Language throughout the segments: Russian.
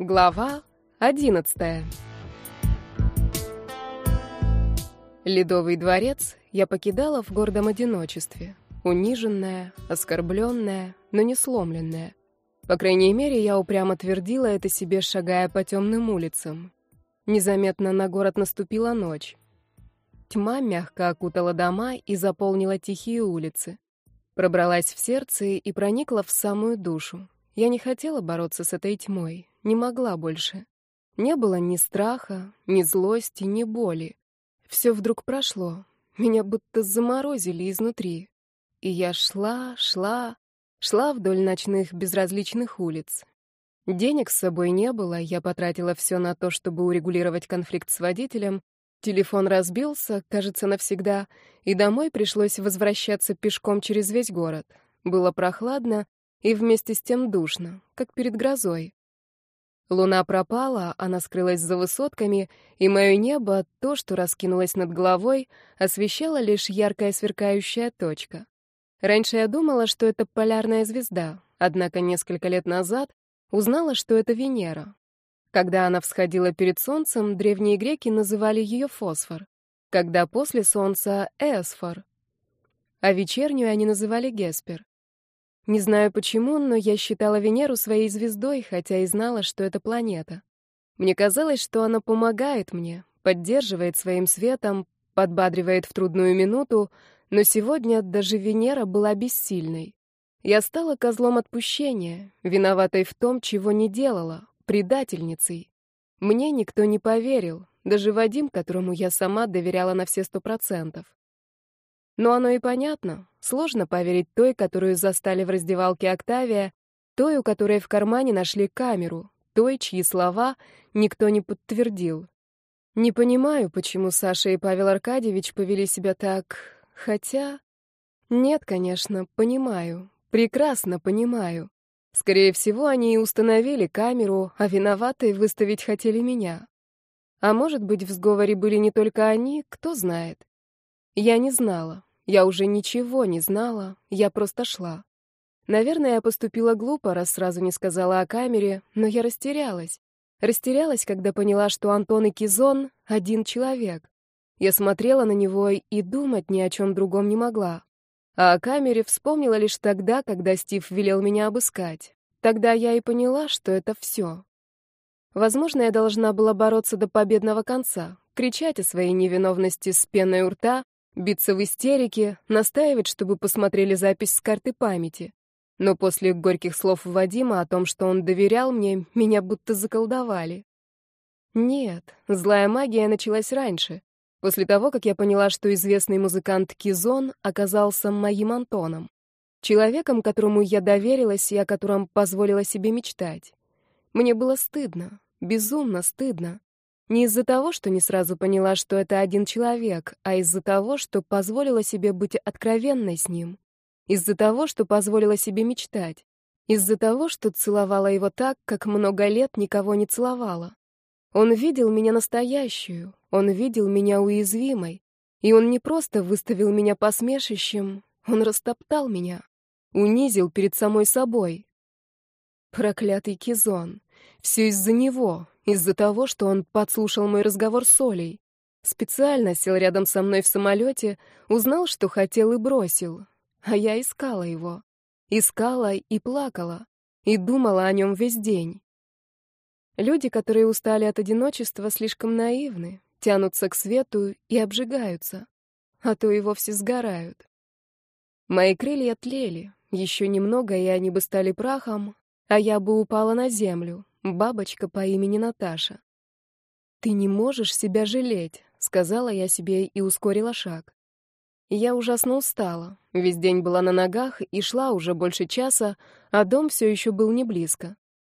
Глава одиннадцатая. Ледовый дворец я покидала в гордом одиночестве, униженная, оскорбленная, но не сломленная. По крайней мере, я упрямо твердила это себе, шагая по темным улицам. Незаметно на город наступила ночь. Тьма мягко окутала дома и заполнила тихие улицы. Пробралась в сердце и проникла в самую душу. Я не хотела бороться с этой тьмой, не могла больше. Не было ни страха, ни злости, ни боли. Все вдруг прошло, меня будто заморозили изнутри. И я шла, шла, шла вдоль ночных безразличных улиц. Денег с собой не было, я потратила все на то, чтобы урегулировать конфликт с водителем, Телефон разбился, кажется, навсегда, и домой пришлось возвращаться пешком через весь город. Было прохладно и вместе с тем душно, как перед грозой. Луна пропала, она скрылась за высотками, и мое небо, то, что раскинулось над головой, освещала лишь яркая сверкающая точка. Раньше я думала, что это полярная звезда, однако несколько лет назад узнала, что это Венера. Когда она всходила перед солнцем, древние греки называли ее фосфор. Когда после солнца — эсфор. А вечернюю они называли Геспер. Не знаю почему, но я считала Венеру своей звездой, хотя и знала, что это планета. Мне казалось, что она помогает мне, поддерживает своим светом, подбадривает в трудную минуту, но сегодня даже Венера была бессильной. Я стала козлом отпущения, виноватой в том, чего не делала, предательницей. Мне никто не поверил, даже Вадим, которому я сама доверяла на все сто процентов. Но оно и понятно. Сложно поверить той, которую застали в раздевалке Октавия, той, у которой в кармане нашли камеру, той, чьи слова никто не подтвердил. Не понимаю, почему Саша и Павел Аркадьевич повели себя так... Хотя... Нет, конечно, понимаю. Прекрасно понимаю. Скорее всего, они и установили камеру, а виноватые выставить хотели меня. А может быть, в сговоре были не только они, кто знает. Я не знала. Я уже ничего не знала, я просто шла. Наверное, я поступила глупо, раз сразу не сказала о камере, но я растерялась. Растерялась, когда поняла, что Антон и Кизон — один человек. Я смотрела на него и думать ни о чем другом не могла. А о камере вспомнила лишь тогда, когда Стив велел меня обыскать. Тогда я и поняла, что это все. Возможно, я должна была бороться до победного конца, кричать о своей невиновности с пеной у рта, биться в истерике, настаивать, чтобы посмотрели запись с карты памяти. Но после горьких слов Вадима о том, что он доверял мне, меня будто заколдовали. Нет, злая магия началась раньше. После того, как я поняла, что известный музыкант Кизон оказался моим Антоном. Человеком, которому я доверилась и о котором позволила себе мечтать. Мне было стыдно, безумно стыдно. Не из-за того, что не сразу поняла, что это один человек, а из-за того, что позволила себе быть откровенной с ним. Из-за того, что позволила себе мечтать. Из-за того, что целовала его так, как много лет никого не целовала. Он видел меня настоящую, он видел меня уязвимой, и он не просто выставил меня посмешищем, он растоптал меня, унизил перед самой собой. Проклятый Кизон. Все из-за него, из-за того, что он подслушал мой разговор с Олей. Специально сел рядом со мной в самолете, узнал, что хотел и бросил. А я искала его. Искала и плакала, и думала о нем весь день. Люди, которые устали от одиночества, слишком наивны, тянутся к свету и обжигаются, а то и вовсе сгорают. Мои крылья тлели, еще немного, и они бы стали прахом, а я бы упала на землю, бабочка по имени Наташа. «Ты не можешь себя жалеть», — сказала я себе и ускорила шаг. Я ужасно устала, весь день была на ногах и шла уже больше часа, а дом все еще был не близко.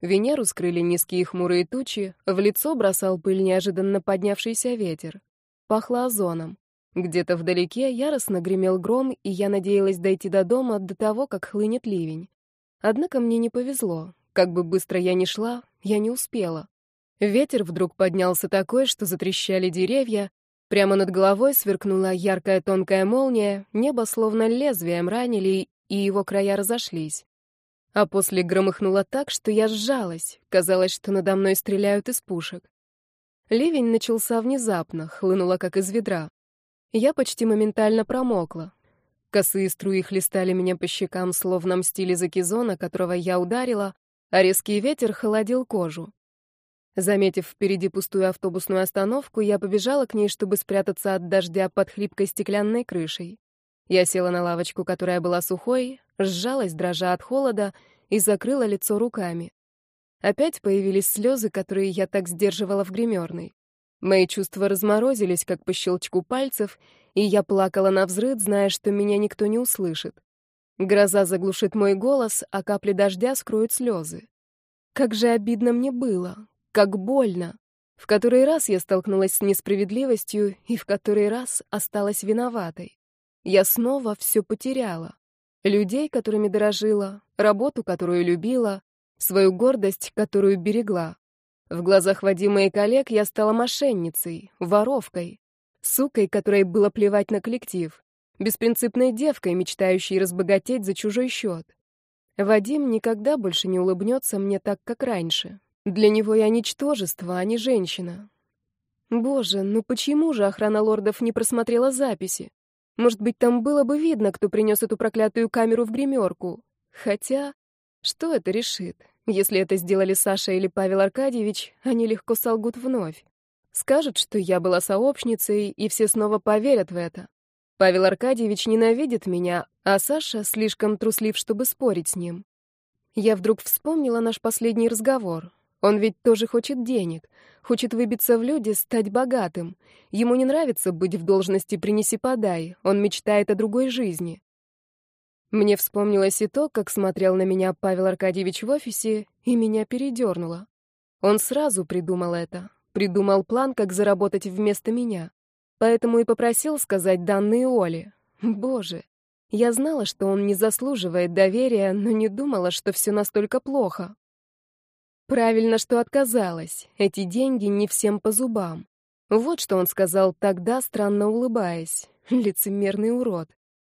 Венеру скрыли низкие хмурые тучи, в лицо бросал пыль неожиданно поднявшийся ветер. Пахло озоном. Где-то вдалеке яростно гремел гром, и я надеялась дойти до дома до того, как хлынет ливень. Однако мне не повезло. Как бы быстро я ни шла, я не успела. Ветер вдруг поднялся такой, что затрещали деревья, прямо над головой сверкнула яркая тонкая молния, небо словно лезвием ранили, и его края разошлись. А после громыхнуло так, что я сжалась. Казалось, что надо мной стреляют из пушек. Ливень начался внезапно, хлынуло как из ведра. Я почти моментально промокла. Косые струи хлестали меня по щекам, словно мстили за кизона, которого я ударила, а резкий ветер холодил кожу. Заметив впереди пустую автобусную остановку, я побежала к ней, чтобы спрятаться от дождя под хлипкой стеклянной крышей. Я села на лавочку, которая была сухой, сжалась, дрожа от холода, и закрыла лицо руками. Опять появились слезы, которые я так сдерживала в гримерной. Мои чувства разморозились, как по щелчку пальцев, и я плакала на взрыд, зная, что меня никто не услышит. Гроза заглушит мой голос, а капли дождя скроют слезы. Как же обидно мне было, как больно. В который раз я столкнулась с несправедливостью и в который раз осталась виноватой. Я снова все потеряла. Людей, которыми дорожила, работу, которую любила, свою гордость, которую берегла. В глазах Вадима и коллег я стала мошенницей, воровкой, сукой, которой было плевать на коллектив, беспринципной девкой, мечтающей разбогатеть за чужой счет. Вадим никогда больше не улыбнется мне так, как раньше. Для него я ничтожество, а не женщина. Боже, ну почему же охрана лордов не просмотрела записи? Может быть, там было бы видно, кто принес эту проклятую камеру в гримерку. Хотя, что это решит? Если это сделали Саша или Павел Аркадьевич, они легко солгут вновь. Скажут, что я была сообщницей, и все снова поверят в это. Павел Аркадьевич ненавидит меня, а Саша слишком труслив, чтобы спорить с ним. Я вдруг вспомнила наш последний разговор. Он ведь тоже хочет денег, хочет выбиться в люди, стать богатым. Ему не нравится быть в должности «принеси-подай», он мечтает о другой жизни. Мне вспомнилось и то, как смотрел на меня Павел Аркадьевич в офисе, и меня передернуло. Он сразу придумал это, придумал план, как заработать вместо меня. Поэтому и попросил сказать данные Оле. Боже, я знала, что он не заслуживает доверия, но не думала, что все настолько плохо. Правильно, что отказалась. Эти деньги не всем по зубам. Вот что он сказал тогда, странно улыбаясь. Лицемерный урод.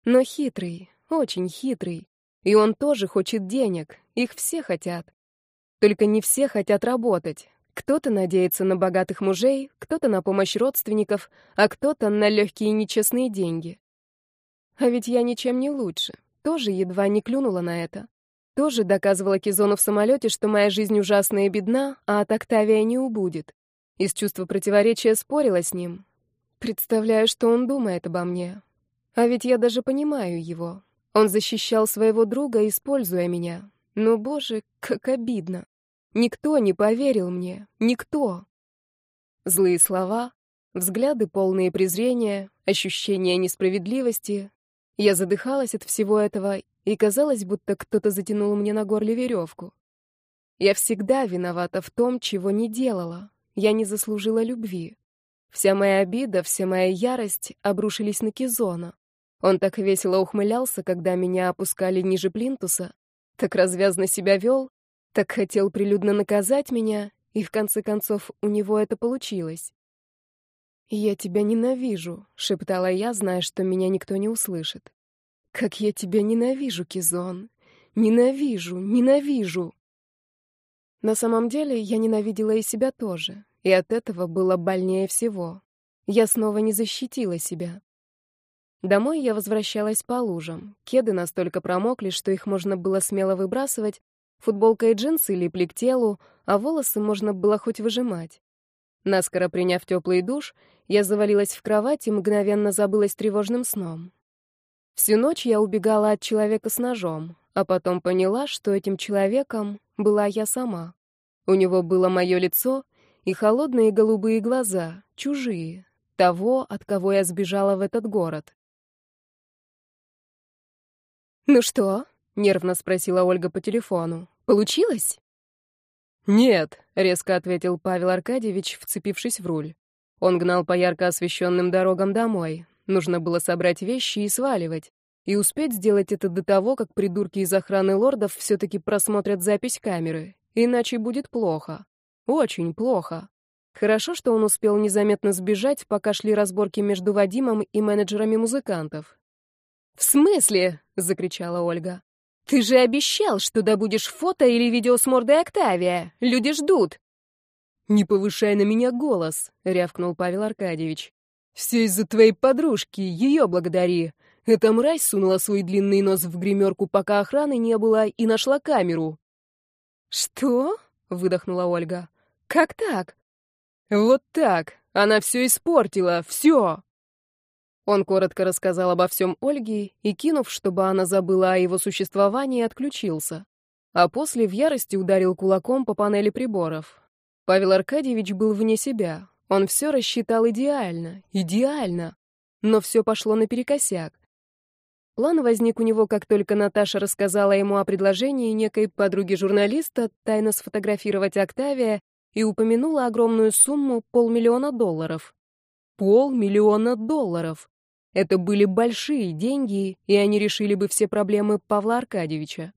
Но хитрый, очень хитрый. И он тоже хочет денег. Их все хотят. Только не все хотят работать. Кто-то надеется на богатых мужей, кто-то на помощь родственников, а кто-то на легкие нечестные деньги. А ведь я ничем не лучше. Тоже едва не клюнула на это. Тоже доказывала Кизону в самолете, что моя жизнь ужасна и бедна, а от Октавия не убудет. Из чувства противоречия спорила с ним. Представляю, что он думает обо мне. А ведь я даже понимаю его. Он защищал своего друга, используя меня. Но, боже, как обидно. Никто не поверил мне. Никто. Злые слова, взгляды полные презрения, ощущение несправедливости. Я задыхалась от всего этого и казалось, будто кто-то затянул мне на горле веревку. Я всегда виновата в том, чего не делала. Я не заслужила любви. Вся моя обида, вся моя ярость обрушились на Кизона. Он так весело ухмылялся, когда меня опускали ниже плинтуса, так развязно себя вел, так хотел прилюдно наказать меня, и в конце концов у него это получилось. «Я тебя ненавижу», — шептала я, зная, что меня никто не услышит. Как я тебя ненавижу, Кизон. Ненавижу, ненавижу. На самом деле, я ненавидела и себя тоже, и от этого было больнее всего. Я снова не защитила себя. Домой я возвращалась по лужам. Кеды настолько промокли, что их можно было смело выбрасывать, футболка и джинсы липли к телу, а волосы можно было хоть выжимать. Наскоро приняв теплый душ, я завалилась в кровать и мгновенно забылась тревожным сном. Всю ночь я убегала от человека с ножом, а потом поняла, что этим человеком была я сама. У него было мое лицо и холодные голубые глаза, чужие, того, от кого я сбежала в этот город. «Ну что?» — нервно спросила Ольга по телефону. «Получилось?» «Нет», — резко ответил Павел Аркадьевич, вцепившись в руль. Он гнал по ярко освещенным дорогам домой. Нужно было собрать вещи и сваливать. И успеть сделать это до того, как придурки из охраны лордов все-таки просмотрят запись камеры. Иначе будет плохо. Очень плохо. Хорошо, что он успел незаметно сбежать, пока шли разборки между Вадимом и менеджерами музыкантов. «В смысле?» — закричала Ольга. «Ты же обещал, что добудешь фото или видео с мордой Октавия. Люди ждут». «Не повышай на меня голос», — рявкнул Павел Аркадьевич. «Все из-за твоей подружки, ее благодари. Эта мразь сунула свой длинный нос в гримерку, пока охраны не было, и нашла камеру». «Что?» — выдохнула Ольга. «Как так?» «Вот так. Она все испортила, все!» Он коротко рассказал обо всем Ольге и, кинув, чтобы она забыла о его существовании, отключился. А после в ярости ударил кулаком по панели приборов. Павел Аркадьевич был вне себя. Он все рассчитал идеально, идеально. Но все пошло наперекосяк. План возник у него, как только Наташа рассказала ему о предложении некой подруги журналиста тайно сфотографировать Октавия и упомянула огромную сумму полмиллиона долларов. Полмиллиона долларов. Это были большие деньги, и они решили бы все проблемы Павла Аркадьевича.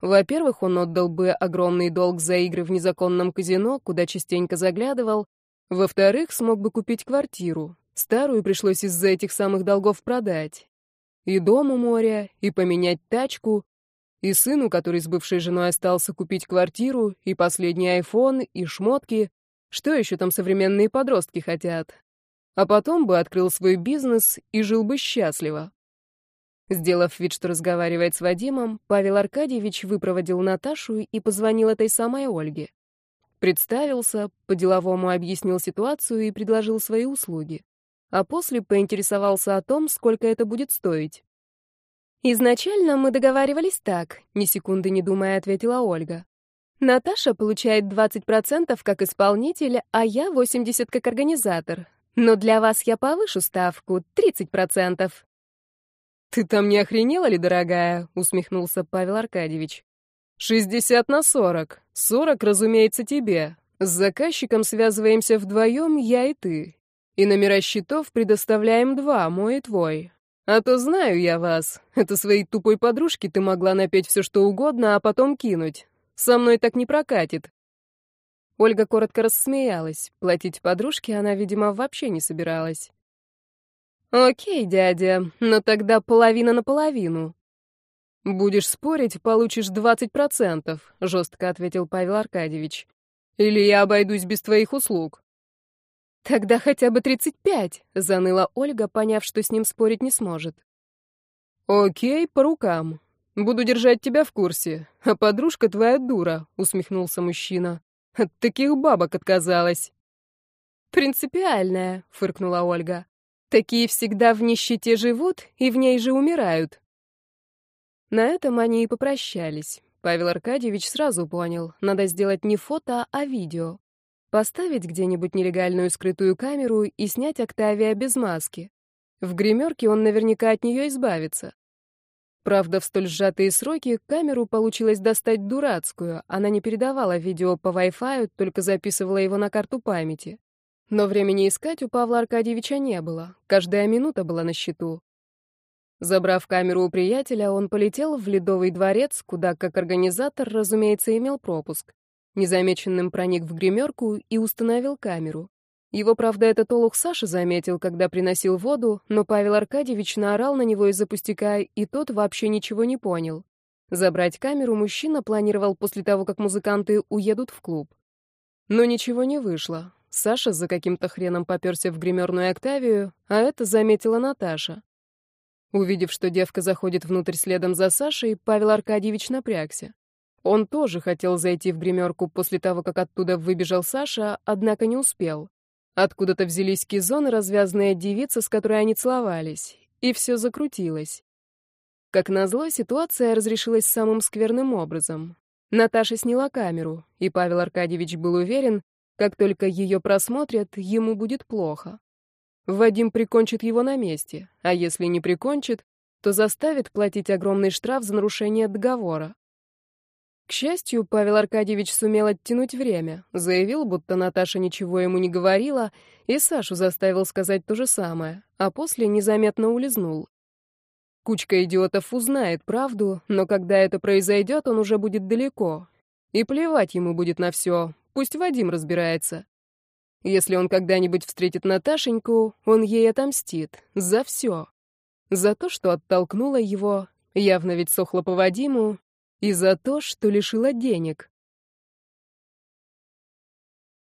Во-первых, он отдал бы огромный долг за игры в незаконном казино, куда частенько заглядывал. Во-вторых, смог бы купить квартиру. Старую пришлось из-за этих самых долгов продать. И дом у моря, и поменять тачку, и сыну, который с бывшей женой остался купить квартиру, и последний айфон, и шмотки. Что еще там современные подростки хотят? А потом бы открыл свой бизнес и жил бы счастливо. Сделав вид, что разговаривает с Вадимом, Павел Аркадьевич выпроводил Наташу и позвонил этой самой Ольге. Представился, по-деловому объяснил ситуацию и предложил свои услуги. А после поинтересовался о том, сколько это будет стоить. «Изначально мы договаривались так», — ни секунды не думая ответила Ольга. «Наташа получает 20% как исполнитель, а я 80% как организатор. Но для вас я повышу ставку, 30%. «Ты там не охренела ли, дорогая?» — усмехнулся Павел Аркадьевич. «Шестьдесят на сорок. Сорок, разумеется, тебе. С заказчиком связываемся вдвоем, я и ты. И номера счетов предоставляем два, мой и твой. А то знаю я вас. Это своей тупой подружке ты могла напеть все что угодно, а потом кинуть. Со мной так не прокатит. Ольга коротко рассмеялась. Платить подружке она, видимо, вообще не собиралась. «Окей, дядя, но тогда половина на половину». «Будешь спорить, получишь двадцать процентов», — жестко ответил Павел Аркадьевич. «Или я обойдусь без твоих услуг». «Тогда хотя бы тридцать пять», — заныла Ольга, поняв, что с ним спорить не сможет. «Окей, по рукам. Буду держать тебя в курсе. А подружка твоя дура», — усмехнулся мужчина. От таких бабок отказалась. «Принципиальная», — фыркнула Ольга. «Такие всегда в нищете живут и в ней же умирают». На этом они и попрощались. Павел Аркадьевич сразу понял, надо сделать не фото, а видео. Поставить где-нибудь нелегальную скрытую камеру и снять Октавия без маски. В гримерке он наверняка от нее избавится. Правда, в столь сжатые сроки камеру получилось достать дурацкую. Она не передавала видео по Wi-Fi, только записывала его на карту памяти. Но времени искать у Павла Аркадьевича не было. Каждая минута была на счету. Забрав камеру у приятеля, он полетел в Ледовый дворец, куда, как организатор, разумеется, имел пропуск. Незамеченным проник в гримерку и установил камеру. Его, правда, этот олух Саша заметил, когда приносил воду, но Павел Аркадьевич наорал на него из-за пустяка, и тот вообще ничего не понял. Забрать камеру мужчина планировал после того, как музыканты уедут в клуб. Но ничего не вышло. Саша за каким-то хреном поперся в гримерную Октавию, а это заметила Наташа. Увидев, что девка заходит внутрь следом за Сашей, Павел Аркадьевич напрягся. Он тоже хотел зайти в гримерку после того, как оттуда выбежал Саша, однако не успел. Откуда-то взялись кизон и развязанная девица, с которой они целовались. И все закрутилось. Как назло, ситуация разрешилась самым скверным образом. Наташа сняла камеру, и Павел Аркадьевич был уверен, как только ее просмотрят, ему будет плохо. Вадим прикончит его на месте, а если не прикончит, то заставит платить огромный штраф за нарушение договора. К счастью, Павел Аркадьевич сумел оттянуть время, заявил, будто Наташа ничего ему не говорила, и Сашу заставил сказать то же самое, а после незаметно улизнул. Кучка идиотов узнает правду, но когда это произойдет, он уже будет далеко. И плевать ему будет на все, пусть Вадим разбирается. Если он когда-нибудь встретит Наташеньку, он ей отомстит. За все. За то, что оттолкнула его, явно ведь сохла по Вадиму, И за то, что лишила денег.